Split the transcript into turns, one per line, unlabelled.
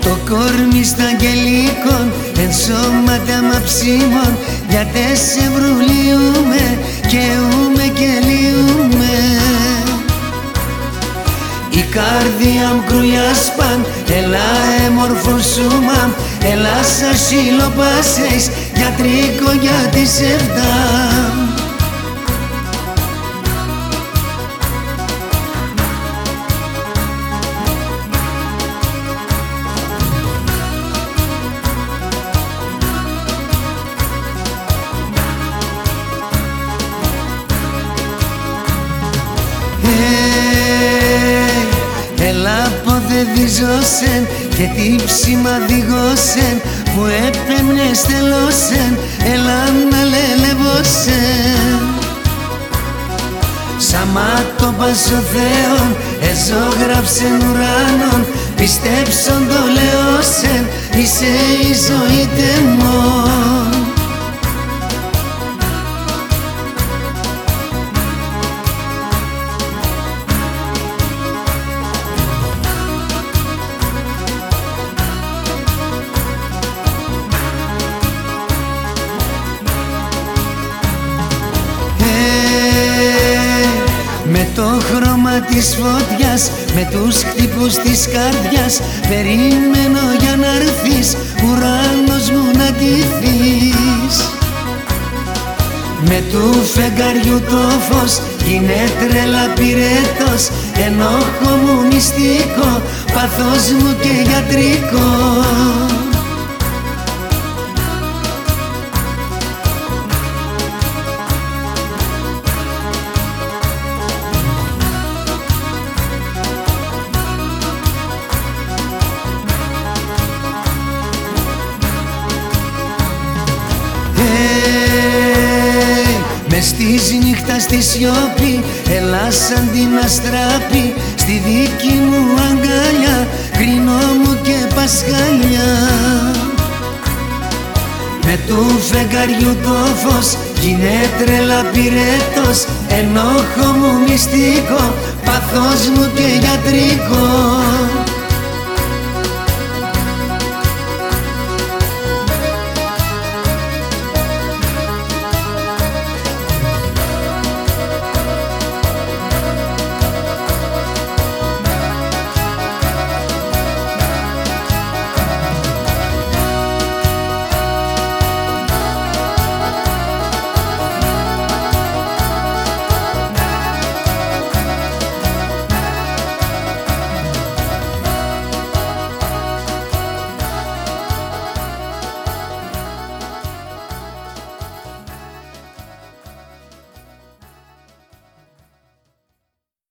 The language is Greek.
Το κόρμι στα γελίκων εν μαψίμων. Γιατί σε βρουλιούμε και ούμε και λιούμε. Η καρδιά μου κρουλιάσπαν έλα εμορφωσούμα, έλα σας ύλοπασεις για τρίκο για τις εβδάμ εφτά. Έλα πότε διζώσεν και τι ψήμα διγώσεν που έπαινε στελώσεν έλα να λελεβώσεν Σαν μάτω πασοθέων εζώγραψεν ουράνων πιστέψον το λεώσεν είσαι η ζωή τεμών το χρώμα της φωτιάς, με τους χτύπους της καρδιάς. Περιμένω για να έρθεις, ουράνος μου να ντυθείς. Με του φεγγαριού το φως είναι τρέλα πυρέτος Ενόχο μου μυστικό, παθός μου και γιατρικός Με στη νύχτα στη σιώπη Έλα σαν την αστράπη Στη δική μου αγκαλιά Κρίνω μου και πασχαλιά. Με του φεγγαριού το φως Γίνε τρέλα πυρέτος Ενόχο μου μυστικό Παθός μου και γιατρικό